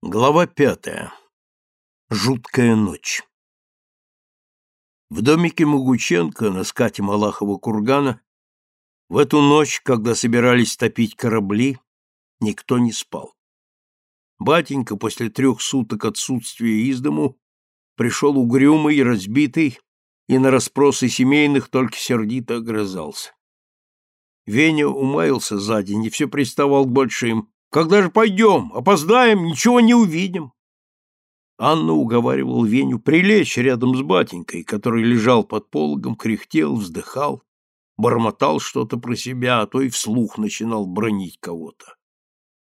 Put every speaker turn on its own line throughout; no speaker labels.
Глава пятая. Жуткая ночь. В домике Могученко на скате Малахова кургана в эту ночь, когда собирались топить корабли, никто не спал. Батенька после трех суток отсутствия из дому пришел угрюмый, разбитый, и на расспросы семейных только сердито огрызался. Веня умаился за день и все приставал к большим, когда же пойдем? Опоздаем, ничего не увидим. Анна уговаривал Веню прилечь рядом с батенькой, который лежал под пологом, кряхтел, вздыхал, бормотал что-то про себя, а то и вслух начинал бронить кого-то.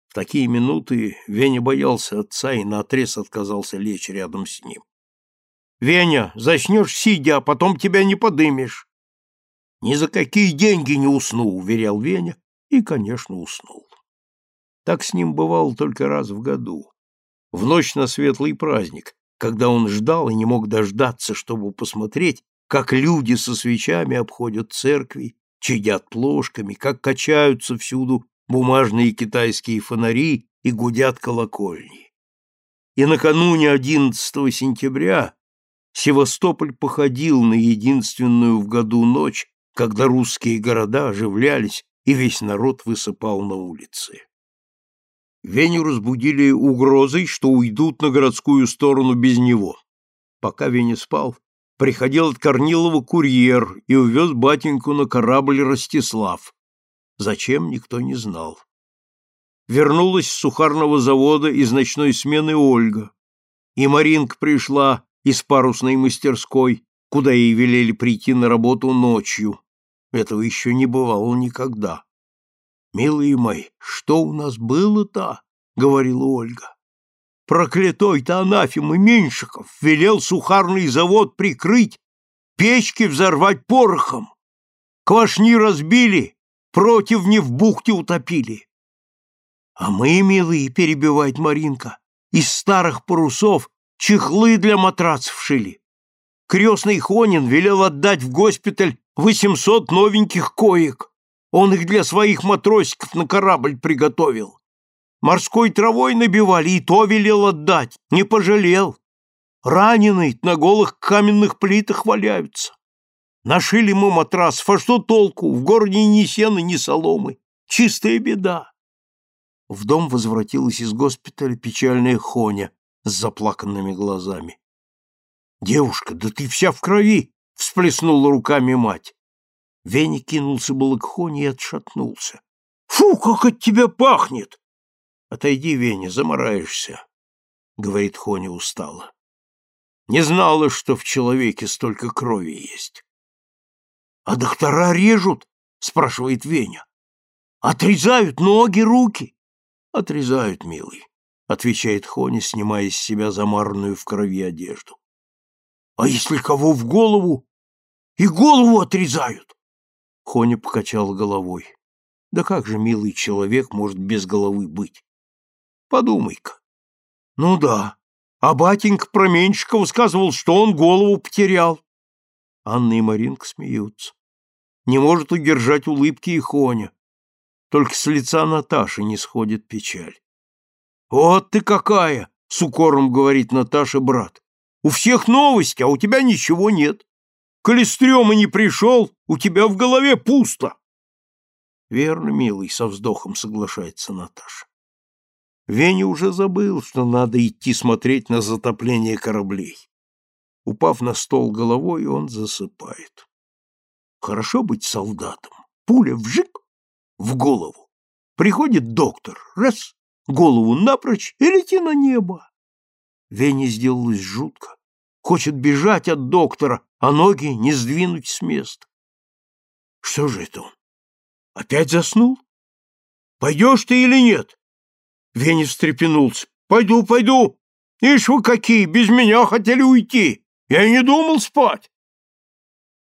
В такие минуты Веня боялся отца и наотрез отказался лечь рядом с ним. «Веня, заснешь сидя, а потом тебя не подымешь». «Ни за какие деньги не усну», — уверял Веня, и, конечно, уснул. Так с ним бывало только раз в году, в ночь на светлый праздник, когда он ждал и не мог дождаться, чтобы посмотреть, как люди со свечами обходят церкви, чадят плошками, как качаются всюду бумажные китайские фонари и гудят колокольни. И накануне 11 сентября Севастополь походил на единственную в году ночь, когда русские города оживлялись и весь народ высыпал на улицы. Веню разбудили угрозой, что уйдут на городскую сторону без него. Пока Веня спал, приходил от Корнилова курьер и увез батеньку на корабль Ростислав. Зачем, никто не знал. Вернулась с сухарного завода из ночной смены Ольга. И Маринка пришла из парусной мастерской, куда ей велели прийти на работу ночью. Этого еще не бывало никогда. «Милые мои, что у нас было-то?» — говорила Ольга. «Проклятой-то анафема Меньшиков велел сухарный завод прикрыть, печки взорвать порохом. Квашни разбили, противни в бухте утопили. А мы, милые, перебивает Маринка, из старых парусов чехлы для матрацев шили. Крестный Хонин велел отдать в госпиталь восемьсот новеньких коек. Он их для своих матросиков на корабль приготовил. Морской травой набивали, и то велел отдать, не пожалел. Раненые на голых каменных плитах валяются. Нашили мы матрасов, а что толку? В городе ни сена, ни соломы. Чистая беда. В дом возвратилась из госпиталя печальная Хоня с заплаканными глазами. «Девушка, да ты вся в крови!» — всплеснула руками мать. Веня кинулся было к Хоне и отшатнулся. «Фу, как от тебя пахнет!» «Отойди, Веня, замораешься», — говорит Хоня устало. «Не знала, что в человеке столько крови есть». «А доктора режут?» — спрашивает Веня. «Отрезают ноги, руки?» «Отрезают, милый», — отвечает Хоня, снимая с себя замаранную в крови одежду. «А если кого в голову? И голову отрезают?» Хоня покачал головой. Да как же милый человек может без головы быть? Подумай-ка. Ну да, а батенька про Меньшикова сказывал, что он голову потерял. Анна и Маринка смеются. Не может удержать улыбки и Хоня. Только с лица Наташи не сходит печаль. «Вот ты какая!» — с укором говорит Наташа брат. «У всех новости, а у тебя ничего нет. Коли стрёма не пришел, у тебя в голове пусто. Верно, милый, со вздохом соглашается Наташа. Веня уже забыл, что надо идти смотреть на затопление кораблей. Упав на стол головой, он засыпает. Хорошо быть солдатом. Пуля вжик в голову. Приходит доктор, раз, голову напрочь и лети на небо. Вене сделалось жутко. Хочет бежать от доктора, а ноги не сдвинуть с места. Что же это он? Опять заснул? Пойдешь ты или нет? Веня встрепенулся. Пойду, пойду. Ишь вы какие, без меня хотели уйти. Я не думал спать.